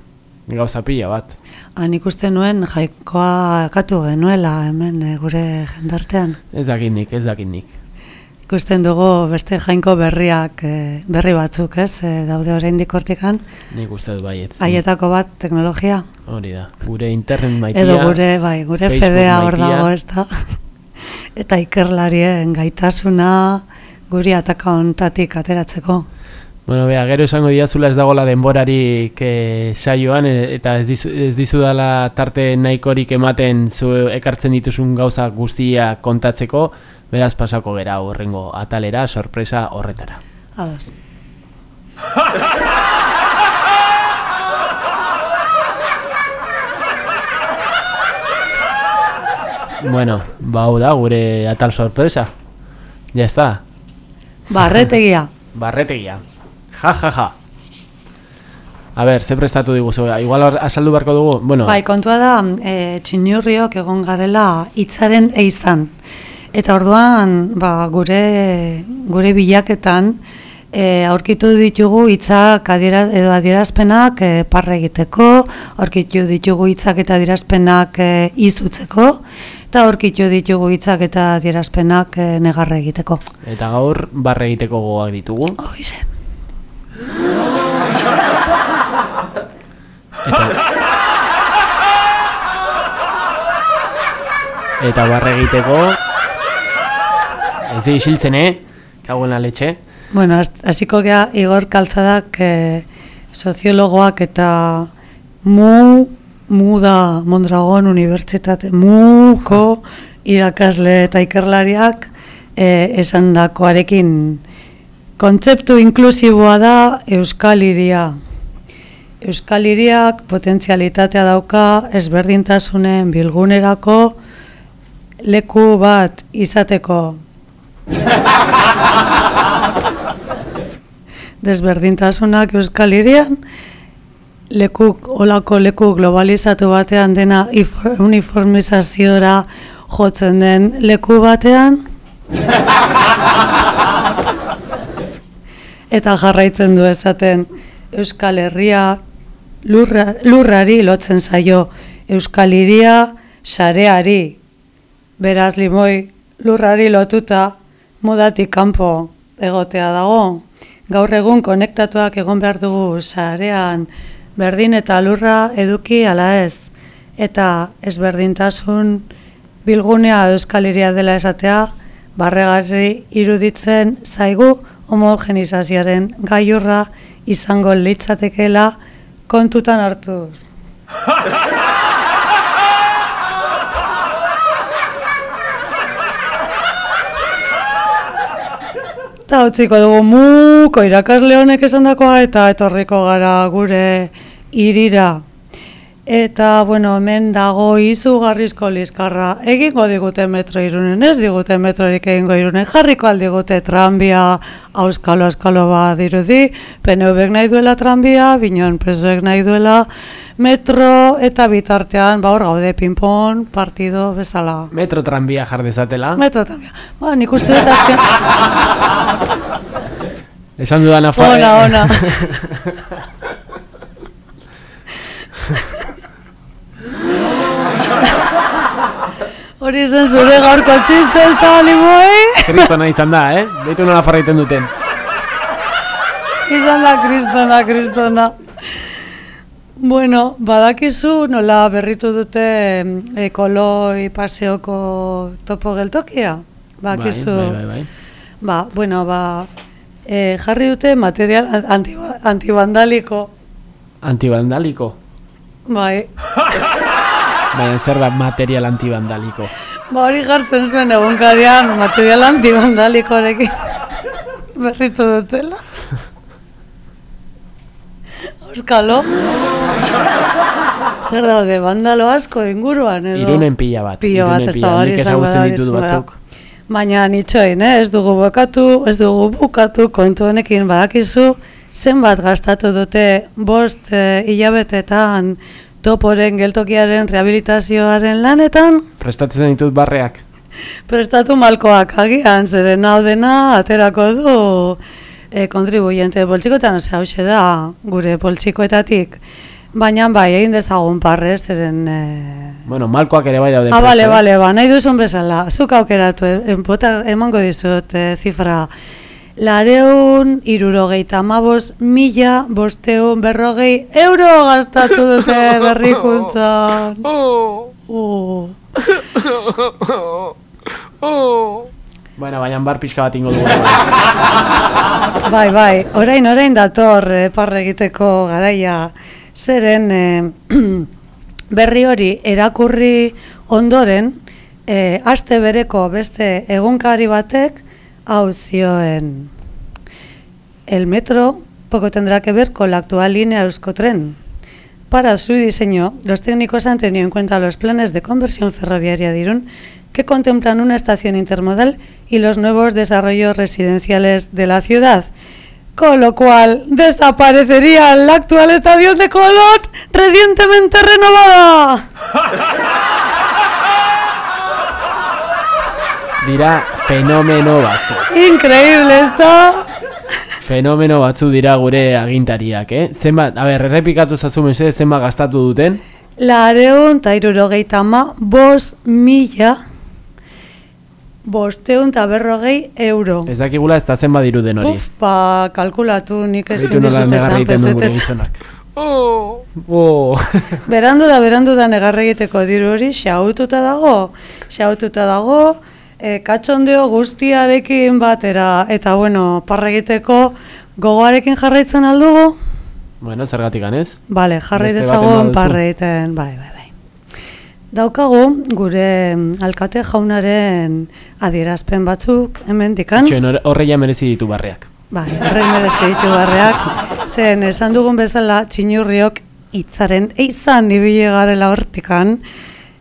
gauza pila bat. Han ikusten nuen jaikoa akatu genuela hemen e, gure jendartean. Ez dakit nik, ez dakit nik. Ikusten dugu beste jainko berriak, e, berri batzuk, ez, e, daude oraindik hortikan. Nik uste dut baietz. Haietako bat teknologia. Hori da, gure internet maitia. Edo gure, bai, gure Facebook fedea hor dago, ez da. Eta ikerlarien gaitasuna guri ataka hontatik ateratzeko. Bueno, bea, gero esango diazula ez dagoela denborarik e, saioan, e, eta ez, dizu, ez dizudala tarte nahikorik ematen zu ekartzen dituzun gauza guztia kontatzeko, beraz pasako gera horrengo atalera, sorpresa horretara. Ados. Bueno, ba hau da, gure atal sorpresa. Ya está. Barretegia. Barretegia. Ja, ja, ja. A ber, ze prestatu diguzu, igual asaldu beharko dugu, bueno, Bai, kontua da, e, txinurriok egon garela hitzaren eizan. Eta orduan, ba, gure, gure bilaketan, e, aurkitu ditugu hitzak adiera, edo adierazpenak e, parre egiteko, aurkitu ditugu hitzak eta adierazpenak e, izutzeko, eta aurkitu ditugu hitzak eta adierazpenak e, negarre egiteko. eta gaur barre egiteko gogoak ditugu. Hoize. Eta barre egiteko Ez isiltzen, eh? Kauen la letxe Bueno, hasiko gea Igor Kalzadak e, soziologoak eta mu, mu da Mondragon Unibertsitate, muko irakasle eta ikerlariak e, esandakoarekin kontzeptu inklusiboa da Euskal Hiria. Euskal Hiriak potentzialitatea dauka ezberdintasunen bilgunerako leku bat izateko desberdintasunak Euskal Hirian, leku, olako leku globalizatu batean dena ifo- uniformizaziora jotzen den leku batean, eta jarraitzen du esaten Euskal Herria lurra, lurrari lotzen zaio Euskal Hiria sareari. Beraz limoi lurrari lotuta modatik kanpo egotea dago. Gaur egun konektatuak egon behar dugu sarean berdin eta lurra eduki ala ez. Eta ezberdintasun bilgunea Euskal Hiria dela esatea, barregarri iruditzen zaigu homogenizazioaren gaiurra izango litzatekeela kontutan hartuz. Eta utziko dugu muko irakasle honek esandakoa eta etorriko gara gure irira. Eta, bueno, hemen dago izugarrizko lizkarra. Egingo digute metro irunen, ez digute metrorik egingo irunen. Jarriko aldigute tranbia auskalo auskalo bat dirudi. PNV-ek nahi duela tranbia, binon presoek nahi duela metro eta bitartean, ba hor gaude pinpon, partido bezala. Metro tranbia jar dezatela Metro tranbia. Ba, nik uste dut azken... Esan dudan afa Ona, ona. Hori zen zure gaurko txiste ez da limoi? Kristona izan da, eh? Beitu nola farraiten duten Izan da kristona, kristona. Bueno, badakizu nola berritu dute ekoloi paseoko topo geltokia? Badakizu. Bai, bai, bai, Ba, bueno, ba, e, jarri dute material anti, antibandaliko. Antibandaliko Bai. Baina zer da material antibandaliko Ba hori jartzen zuen egunkarian material antibandalikoarekin. berritu dutela. Euskalo. Zer daude, bandalo asko inguruan edo? Irunen pila bat. Pilo bat, ez pila. da hori da. batzuk. Baina nitxoin, eh? ez dugu bukatu, ez dugu bukatu kontu honekin badakizu, zenbat gastatu dute bost eh, hilabetetan toporen geltokiaren rehabilitazioaren lanetan, Prestatzen ditut barreak. prestatu malkoak agian, zeren hau dena aterako du e, kontribuyente poltsikoetan, ose hause da gure poltsikoetatik. Baina bai, egin dezagun parrez, zeren... E... Bueno, malkoak ere bai daude Ah, bale, presto, eh? bale, ba, nahi duzun bezala, zuk aukeratu, e, bota, emango dizut e, zifra. Lareun, irurogeita amabos, mila, bosteun, berrogei, euro gastatu dute berrikuntzan. Oh. Bueno, baina bar pixka bat ingo dugu. Bai, bai, orain, orain dator eh, parre egiteko garaia. Zeren eh, berri hori erakurri ondoren, eh, aste bereko beste egunkari batek, hau. El metro poco tendrá que ver con la actual línea Euskotren. Para su diseño, los técnicos han tenido en cuenta los planes de conversión ferroviaria de Irún que contemplan una estación intermodal y los nuevos desarrollos residenciales de la ciudad. Con lo cual desaparecería la actual estación de Colón recientemente renovada. Dira fenomeno batzu. Increíble está. Fenomeno batzu dira gure agintariak, eh? Zenbat, a ber, errepikatu zazu mesede zenbat gastatu duten. Lareun eta irurogeita ama, bos mila, bosteun eta berrogei euro. Ez dakigula ez da zenbat diruden hori. Uf, ba, kalkulatu nik Beitu ezin nola dizut negarra esan egiten duen gure pezetet. gizonak. Oh. Berandu da, berandu da negarra egiteko diru hori, xaututa dago, xaututa dago, e, katxondeo guztiarekin batera, eta bueno, parra egiteko gogoarekin jarraitzen aldugu? bueno, zergatik ganez? Bale, jarrai parra egiten, bai, bai, bai. Daukagu gure mm, alkate jaunaren adierazpen batzuk hemen dikan. Txoen hor- horre ja merezi ditu barreak. Bai, horrek merezi ditu barreak. Zen, esan dugun bezala, txinurriok hitzaren eizan ibili garela hortikan,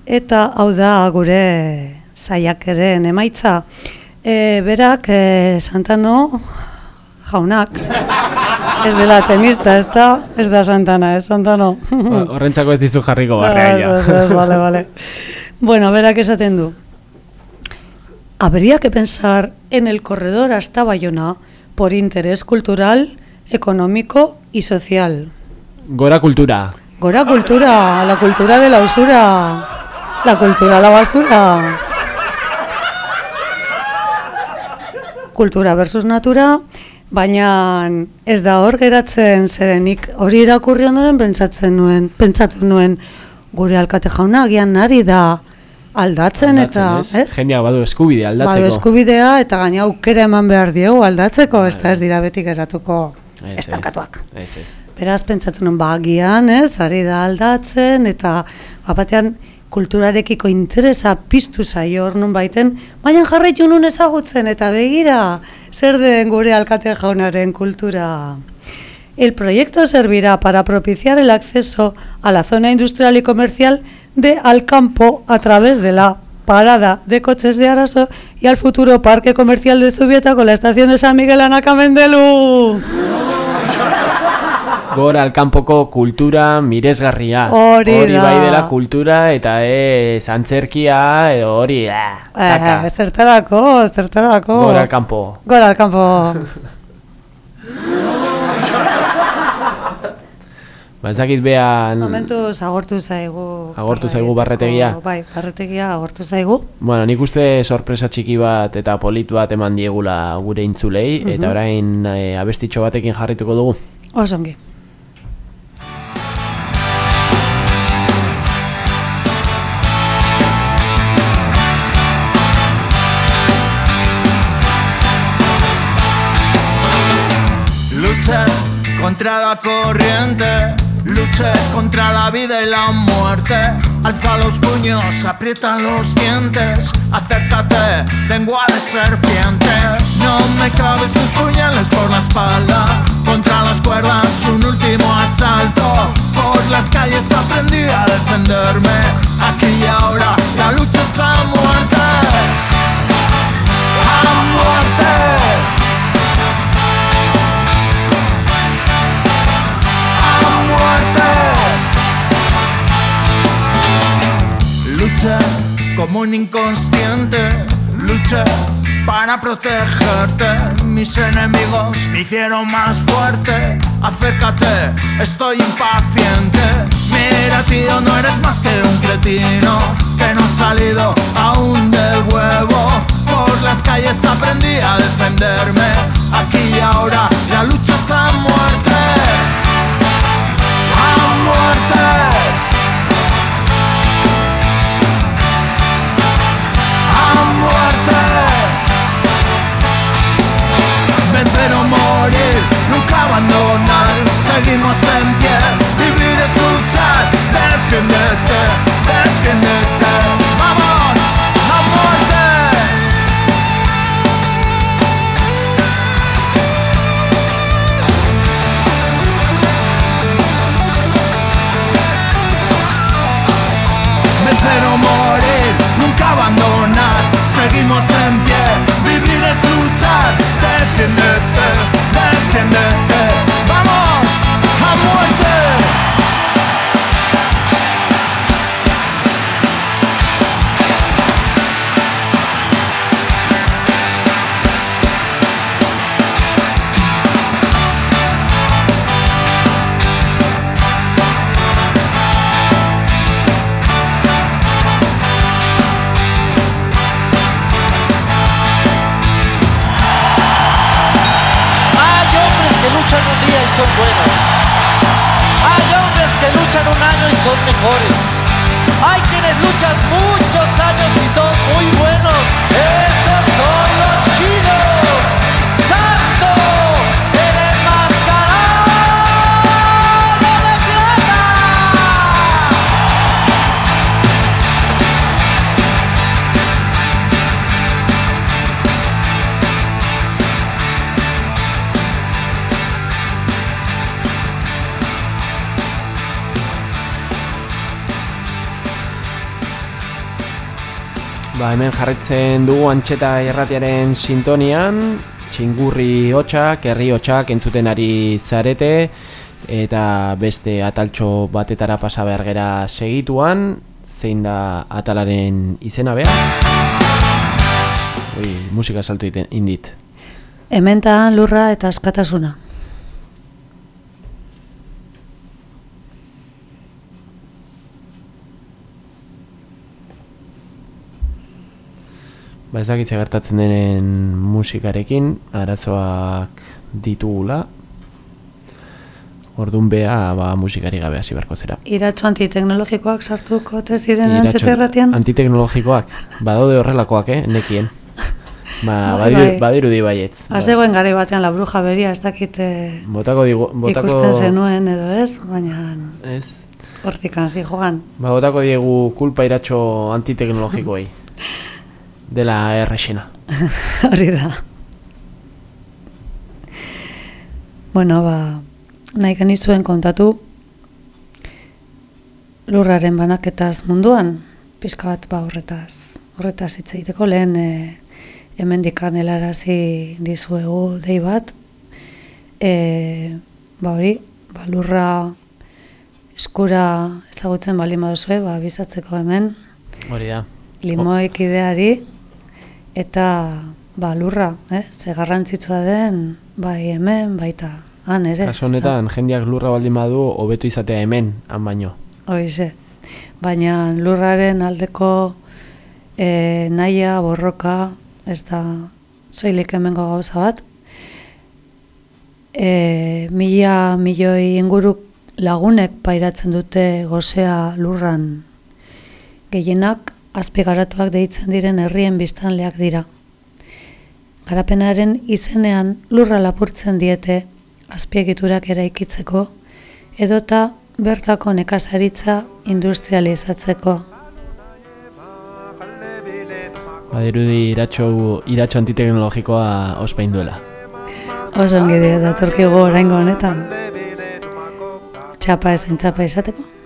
eta hau da gure saiakeren emaitza. E, berak, e, Santano, jaunak, ez dela tenista, ez da, ez da Santana, ez Santano. Ho- Horrentzako ez dizu jarriko ja. Ez, vale, vale. Bueno, berak esaten du. Habría que pensar en el corredor hasta Bayona por interés cultural, económico y social. Gora kultura. Gora cultura, la cultura de la usura, la cultura la basura. Kultura versus natura, baina ez da hor geratzen zerenik hori irakurri ondoren pentsatzen nuen, pentsatu nuen gure alkate jauna agian nari da aldatzen, eta, Aldatzen, ez? Jendeak badu eskubide aldatzeko. Badu eskubidea eta gaina aukera eman behar diegu aldatzeko, ez da ez dira beti geratuko Ez, ez. estankatuak. Ez, ez. Beraz, pentsatu nuen, ba, agian, ez, ari da aldatzen, eta bapatean kulturarekiko interesa piztu zaio hor nun baiten, baina jarraitu nun ezagutzen, eta begira, zer den gure alkate jaunaren kultura. El proyecto servirá para propiciar el acceso a la zona industrial y comercial de Alcampo a través de la parada de coches de Araso y al futuro parque comercial de Zubieta con la estación de San Miguel Anacamendelu. Gora alkanpoko kultura miresgarria. Hori da. bai dela kultura eta ez antzerkia edo hori. Eh, zertarako, zertarako. Gora alkanpo. Gora al campo. Ba, ez dakit behan... Momentuz agortu zaigu. Agortu zaigu barretegia? Bai, barretegia agortu zaigu. Bueno, nik uste sorpresa txiki bat eta polit bat eman diegula gure intzulei, Mhm. eta orain e, abestitxo batekin jarrituko dugu. Osongi. Contra la corriente, luché contra la vida y la muerte. Alza los puños, aprieta los dientes, acércate, lengua de serpiente. No me claves tus puñales por la espalda. Contra las cuerdas un último asalto. Por las calles aprendí a defenderme. Aquí y ahora la lucha es a muerte. A muerte Luché como un inconsciente Luché para protegerte. Mis enemigos me hicieron más fuerte. Acércate, estoy impaciente. Mira, tío, no eres más que un cretino que no ha salido aún del huevo. Por las calles aprendí a defenderme. Aquí y ahora la lucha es a muerte. A muerte. Vencer o morir, nunca abandonar, seguimos en pie, vivir es luchar, defiéndete, defiéndete, defiéndete, vamos Hemen jarretzen dugu antxeta erratiaren sintonian, txingurri hotxak, herri hotxak entzuten ari zarete, eta beste ataltxo batetara pasa behar gera segituan, zein da atalaren izena behar? Ui, musika saltu indit. Hementan lurra eta askatasuna. Ba ez gertatzen denen musikarekin, arazoak ditugula. Ordun bea, ba, musikari gabe hasi beharko zera. Iratxo antiteknologikoak sartuko te ziren Iratxo- antxeterratian? Antiteknologikoak, badaude horrelakoak, eh, nekien. Ba, Bai, badiru, bai. badirudi baietz. Ba, Hazegoen gari batean la bruja beria, ez dakite Botako digu, botako... ikusten zenuen edo ez, baina Ez. hortik hasi joan. Ba, botako diegu kulpa iratxo antiteknologikoei. Dela errexena. Hori da. Bueno, ba, nahi genizuen kontatu lurraren banaketaz munduan, pizka bat ba horretaz, horretaz hitz egiteko lehen e, hemendikan helarazi dizuegu dei bat, e, ba hori, ba lurra eskura ezagutzen baldin baduzue, ba bizatzeko hemen, Hori da. limoek ideari eta ba lurra, eh? ze garrantzitsua den bai hemen baita han ere. Kaso honetan, jendeak lurra baldin badu, hobeto izatea hemen, han baino. Hoize. Baina lurraren aldeko e, naia, borroka, ez da soilik hemengo gauza bat. E, mila milioi inguru lagunek pairatzen dute gozea lurran gehienak azpigaratuak deitzen diren herrien biztanleak dira. Garapenaren izenean lurra lapurtzen diete azpiegiturak eraikitzeko edota bertako nekazaritza industrializatzeko. Badirudi iratxo, iratxo antiteknologikoa ospain duela. Oso ongi datorkigu oraingo honetan. Txapa ezen txapa izateko.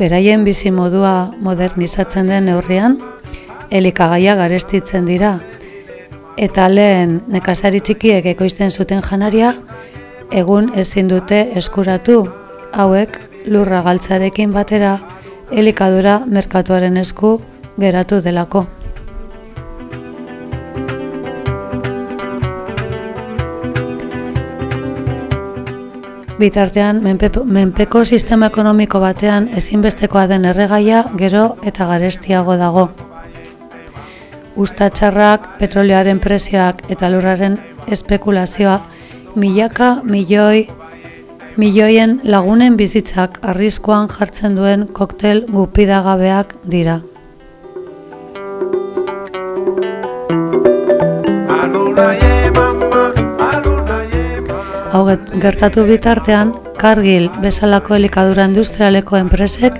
Beraien bizi modua modernizatzen den neurrian, elikagaia garestitzen dira, eta lehen nekazari txikiek ekoizten zuten janaria, egun ezin dute eskuratu, hauek lurra galtzarekin batera elikadura merkatuaren esku geratu delako. Bitartean, menpe- menpeko sistema ekonomiko batean ezinbestekoa den erregaia gero eta garestiago dago. Ustatxarrak, petrolioaren prezioak eta lurraren espekulazioa milaka milioi milioien lagunen bizitzak arriskuan jartzen duen koktel gupidagabeak dira. Hau gertatu bitartean, Cargill bezalako elikadura industrialeko enpresek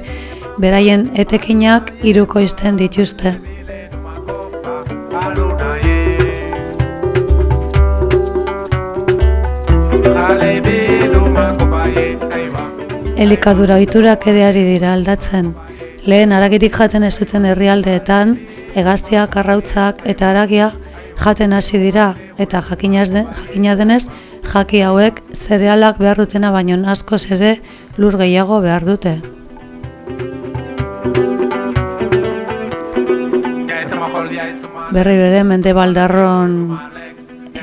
beraien etekinak irukoizten dituzte. Elikadura ohiturak ere ari dira aldatzen. Lehen aragirik jaten ez zuten herrialdeetan, hegaztiak, arrautzak eta aragia jaten hasi dira eta jakinaz den, jakina denez, jaki hauek zerealak behar dutena baino askoz ere lur gehiago behar dute. Berri bere mende baldarron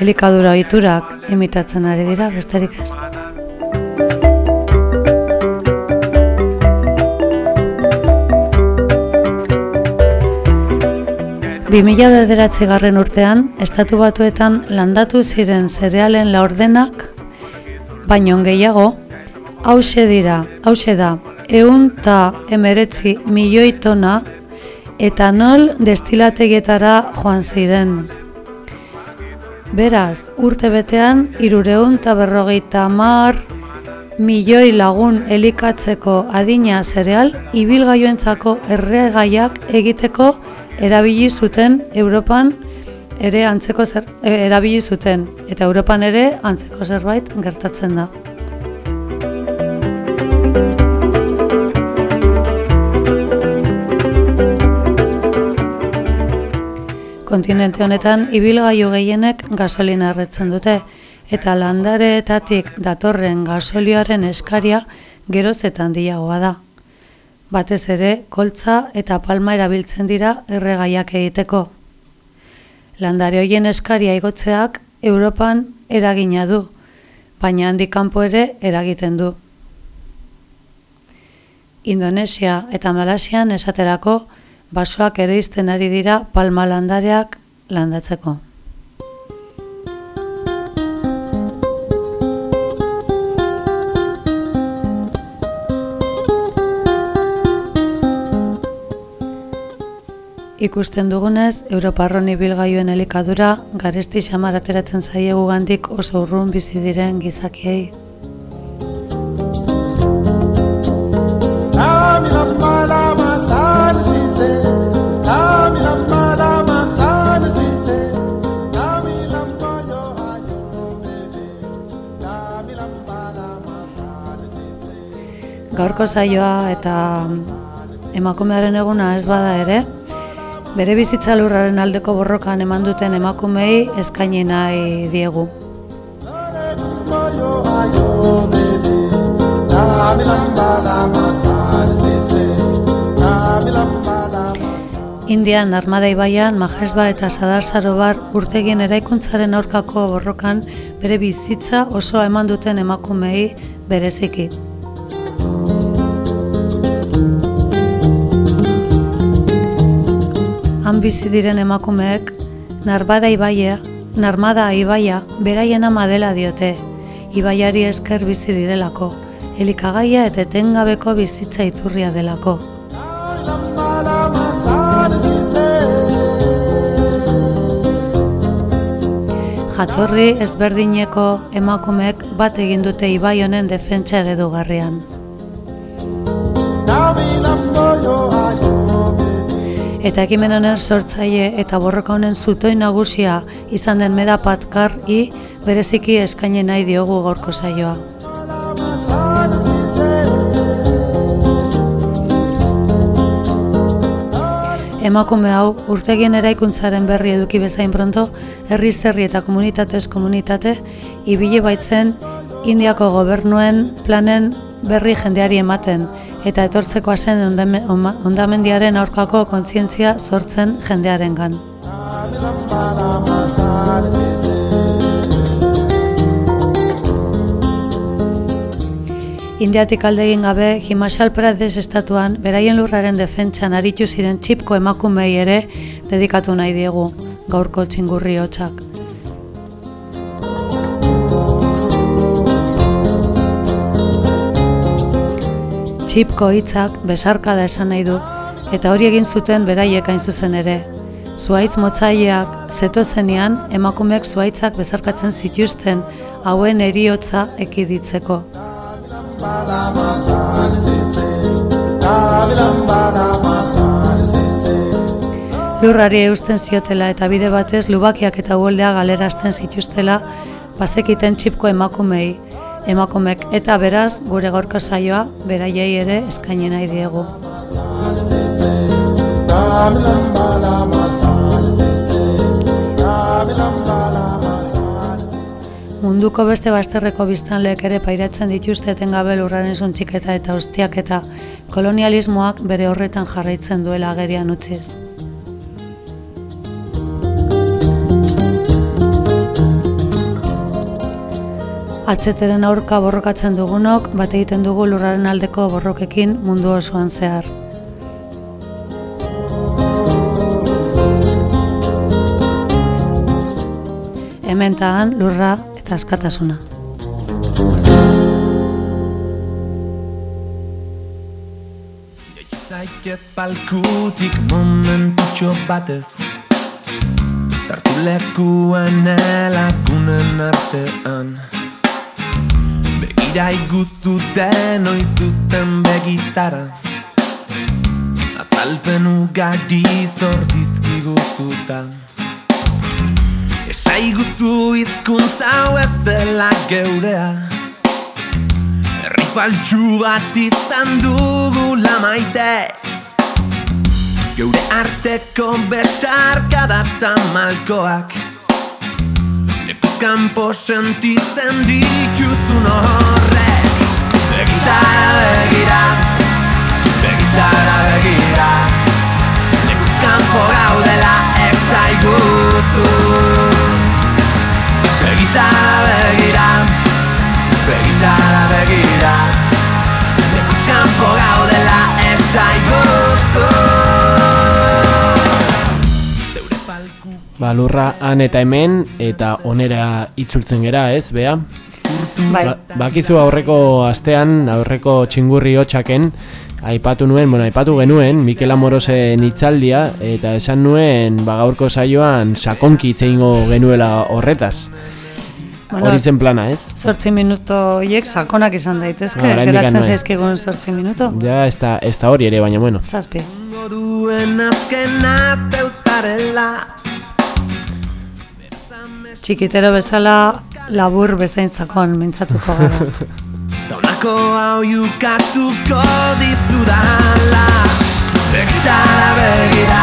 elikadura ohiturak imitatzen ari dira, besterik ez. Bi mila bederatzi garren urtean, estatu batuetan landatu ziren zerealen laurdenak, baino gehiago, hause dira, hause da, eun ta emeretzi milioi tona etanol destilategietara joan ziren. Beraz, urte betean, irureun eta berrogeita mar milioi lagun elikatzeko adina zereal, ibilgaioentzako erregaiak egiteko erabili zuten Europan ere antzeko zer, e, erabili zuten eta Europan ere antzeko zerbait gertatzen da. Kontinente honetan ibilgailu gehienek gasolina erretzen dute eta landareetatik datorren gasolioaren eskaria geroz eta handiagoa da. Batez ere, koltza eta palma erabiltzen dira erregaiak egiteko. Landare hoien eskaria igotzeak Europan eragina du, baina handik kanpo ere eragiten du. Indonesia eta Malasian esaterako basoak ere izten ari dira palma landareak landatzeko. Ikusten dugunez, Europarron ibilgailuen elikadura garesti xamar ateratzen zaiegu gandik oso urrun bizi diren gizakiei. Gaurko saioa eta emakumearen eguna ez bada ere, bere bizitza lurraren aldeko borrokan eman duten emakumei eskaini nahi diegu. Indian Armada Ibaian, Majesba eta Sadar Sarobar urtegien eraikuntzaren aurkako borrokan bere bizitza osoa eman duten emakumei bereziki. Han bizi diren emakumeek Narbada ibaia, Narmada ibaia beraien ama dela diote, ibaiari esker bizi direlako, elikagaia eta etengabeko bizitza iturria delako. Jatorri ezberdineko emakumeek bat egin dute ibai honen defentsa eredugarrian. Eta ekimen honen sortzaile eta borroka honen zutoi nagusia izan den meda patkar i bereziki eskaini nahi diogu gaurko saioa. Emakume hau urtegien eraikuntzaren berri eduki bezain pronto, herri zerri eta komunitatez komunitate, ibile baitzen Indiako gobernuen planen berri jendeari ematen, eta etortzeko zen ondamendiaren aurkako kontzientzia sortzen jendearengan. Indiatik alde egin gabe, Himachal Pradesh estatuan, beraien lurraren defentsan aritu ziren txipko emakumei ere dedikatu nahi diegu gaurko txingurri hotxak. Txipko hitzak besarkada esan nahi du, eta hori egin zuten beraiek hain zuzen ere. Zuaitz motzaileak zeto zenean, emakumeek zuaitzak bezarkatzen zituzten hauen eriotza ekiditzeko. Lurrari eusten ziotela eta bide batez lubakiak eta uoldea galerazten zituztela bazekiten txipko emakumei, emakumek eta beraz gure gorka saioa beraiei ere eskaini nahi diegu. Munduko beste bazterreko biztanleek ere pairatzen dituzte etengabe lurraren suntxiketa eta ustiaketa kolonialismoak bere horretan jarraitzen duela agerian utziz. Atzeteren aurka borrokatzen dugunok, bat egiten dugu lurraren aldeko borrokekin mundu osoan zehar. Hemen ta han lurra eta askatasuna. Zaitez palkutik momentutxo batez Tartu lekuan elakunen artean Begira iguzu denoi zuzen begitara. Azalpen ugari zordizkiguzuta Esaiguzu hizkuntza hau ez dela geurea. Herri faltsu bat izan dugula maite. Geure arteko besarkada eta malkoak kanpo sentitzen dituzun horrek Begitara begira Begitara begira Lekuz kanpo gaudela esaiguzu Begitara begira Begitara begira Lekuz kanpo gaudela esaiguzu Ba, lurra han eta hemen eta onera itzultzen gera, ez, bea? Bai. Ba, bakizu aurreko astean, aurreko txingurri hotxaken, aipatu nuen, bueno, aipatu genuen, Mikel Amorosen hitzaldia eta esan nuen, ba, gaurko saioan sakonki hitz egingo genuela horretaz. Bueno, Hori zen plana, ez? Zortzi minuto hiek sakonak izan daitezke, No, oraindik geratzen noe. zaizkigun zortzi minuto. Ja, ez da, ez da hori ere, baina bueno. Zazpi. Duen Txikitero bezala labur bezain zakon mintzatuko gara. Daunako hau jukatuko dizudala Begitara begira.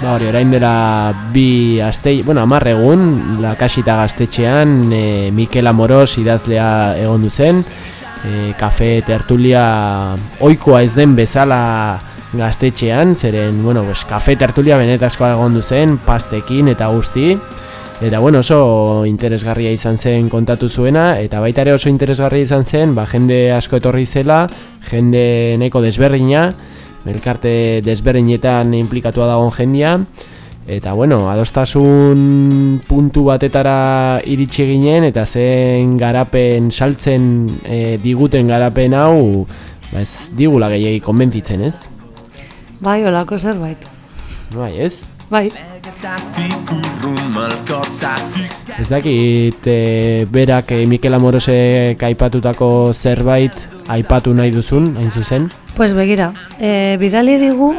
Ba hori, orain dela bi aste, bueno, amar egun, lakasita gaztetxean, e, Mikel Amoros idazlea egon duzen, e, kafe tertulia oikoa ez den bezala gaztetxean, zeren, bueno, pues, kafe tertulia benetazkoa egon duzen, pastekin eta guzti, Eta bueno, oso interesgarria izan zen kontatu zuena, eta baita ere oso interesgarria izan zen, ba, jende asko etorri zela, jende nahiko desberdina, elkarte desberdinetan implikatua dagoen jendia, eta bueno, adostasun puntu batetara iritsi ginen, eta zen garapen saltzen e, diguten garapen hau, ba ez digula gehiagi konbentzitzen, ez? Bai, olako zerbait. Bai, ez? Bai. Ez dakit e, berak e, Mikel Amorosek aipatutako zerbait aipatu nahi duzun, hain zuzen. Pues begira, e, bidali digu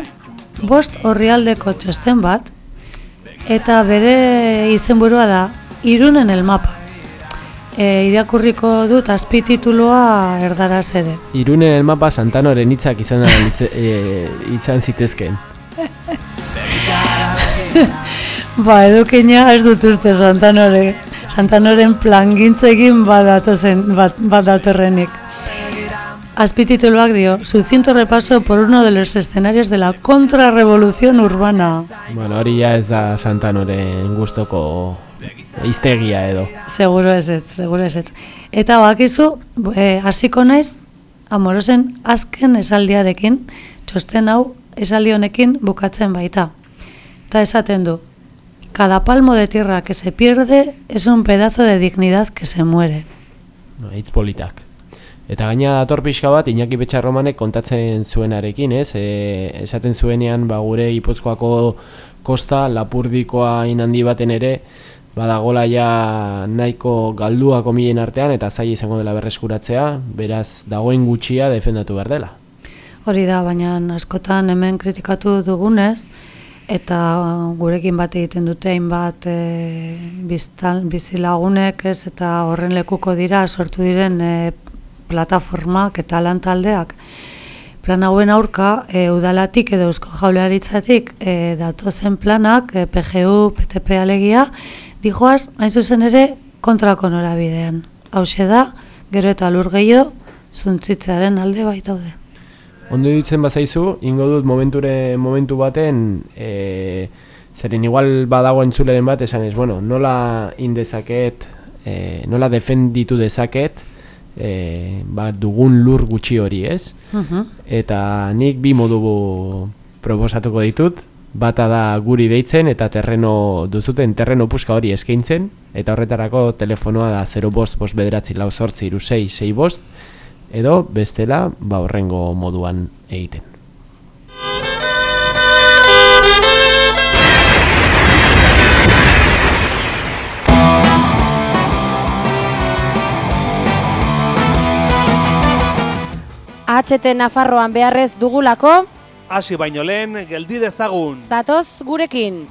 bost horrialdeko txosten bat, eta bere izenburua da Irunen el mapa. E, irakurriko dut azpitituloa erdaraz ere. Irune el mapa Santanoren hitzak izan, e, izan zitezken. Ba, edukina ez dut uste Santanore. Santanoren plangintza egin badatozen, bat, badatorrenik. Azpitituloak dio, sucinto repaso por uno de los escenarios de la contrarrevolución urbana. Bueno, hori ja ez da Santanoren gustoko iztegia edo. Seguro eset, seguro eset. Eta bakizu, eh, hasiko naiz, amorosen azken esaldiarekin, txosten hau esaldi honekin bukatzen baita. Eta esaten du, cada palmo de tierra que se pierde es un pedazo de dignidad que se muere. No, hitz politak. Eta gaina dator pixka bat Iñaki Betxarromanek kontatzen zuenarekin, ez? E, esaten zuenean ba, gure Gipuzkoako kosta lapurdikoa inhandi baten ere badagola ja nahiko galduako milen artean eta zai izango dela berreskuratzea, beraz dagoen gutxia defendatu behar dela. Hori da, baina askotan hemen kritikatu dugunez, eta gurekin bat egiten dute hainbat e, bizilagunek ez, eta horren lekuko dira sortu diren e, plataformak eta lan taldeak. Plan hauen aurka, e, udalatik edo eusko jaularitzatik e, datozen planak, e, PGU, PTP alegia, dijoaz, hain zuzen ere, kontrako norabidean. Hauxe da, gero eta lur gehiago, zuntzitzearen alde baitaude. Ondo ditzen bazaizu, ingo dut momenture, momentu baten, e, zeren igual badago entzuleren bat, esan ez, bueno, nola indezaket, e, nola defenditu dezaket, e, ba, dugun lur gutxi hori, ez? Eta nik bi modu proposatuko ditut, bata da guri deitzen eta terreno duzuten terreno puska hori eskaintzen, eta horretarako telefonoa da 0 bost, bost bederatzi lau sortzi iru sei, sei bost, edo bestela ba horrengo moduan egiten. HT Nafarroan beharrez dugulako, Hasi baino lehen, geldi dezagun. zatoz gurekin.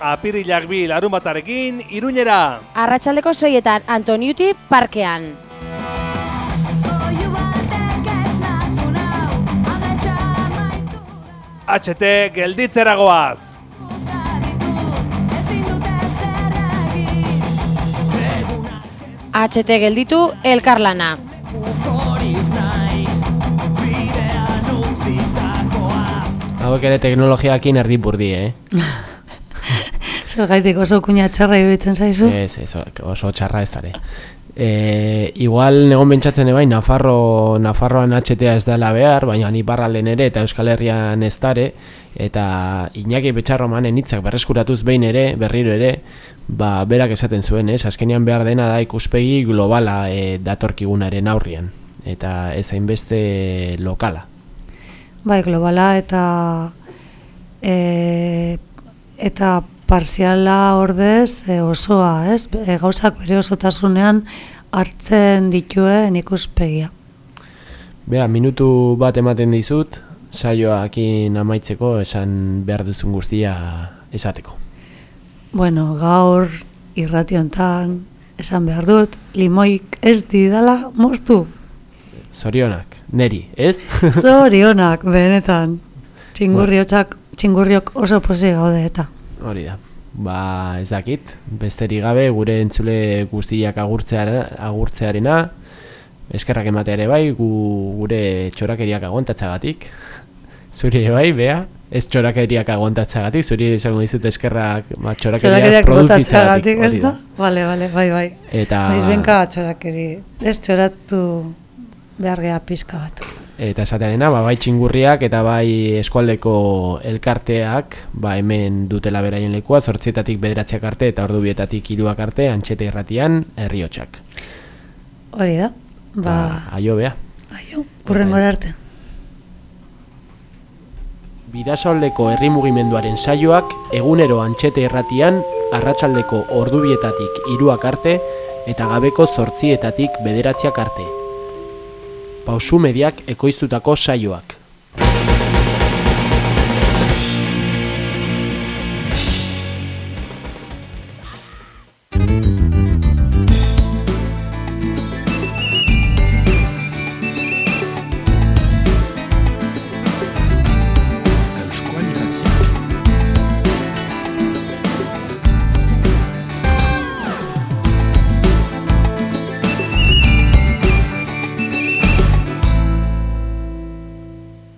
Apirilak bi larun batarekin, iruñera. Arratsaldeko seietan Antoniuti parkean. HT gelditzeragoaz. HT gelditu elkarlana. Hauek ere teknologiakin erdipurdi, eh? Zergaitik oso kuña txarra iruditzen zaizu? Ez, ez, oso txarra ez dare. E, igual negon bentsatzen ebai, Nafarro, Nafarroan HTA ez dela behar, baina Iparralden ere eta Euskal Herrian ez dare, eta Iñaki Betxarromanen hitzak berreskuratuz behin ere, berriro ere, ba, berak esaten zuen, ez? Azkenean behar dena da ikuspegi globala e, datorkigunaren aurrian, eta ez hainbeste lokala. Bai, globala eta e, eta parziala ordez e, osoa, ez? E, gauzak bere osotasunean hartzen dituen ikuspegia. Bea, minutu bat ematen dizut, saioakin amaitzeko esan behar duzun guztia esateko. Bueno, gaur irrationtan esan behar dut, limoik ez didala moztu. Zorionak, neri, ez? Zorionak, benetan. Txingurriotxak, txingurriok oso posi gaude eta. Hori da. Ba, ez dakit, besterik gabe gure entzule guztiak agurtzeara, agurtzearena, eskerrak ematea ere bai, gu, gure txorakeriak aguantatzagatik. Zuri ere bai, bea, ez txorakeriak aguantatzagatik, zuri esango dizut eskerrak ba, txorakeriak produzitzagatik. ez da? Bale, bale, bai, bai. Eta, Naiz benka txorakeri, ez txoratu behar geha pixka bat. Eta esatearena, ba, bai txingurriak eta bai eskualdeko elkarteak, ba, hemen dutela beraien lekua, zortzietatik bederatziak arte eta ordubietatik hiruak arte, antxete irratian, herriotxak. Hori da, ba, aio bea. aio, urrengora arte. Bidasoaldeko herri mugimenduaren saioak egunero antxete erratian arratsaldeko ordubietatik hiruak arte eta gabeko zortzietatik bederatziak arte. Pausu mediak ekoiztutako saioak.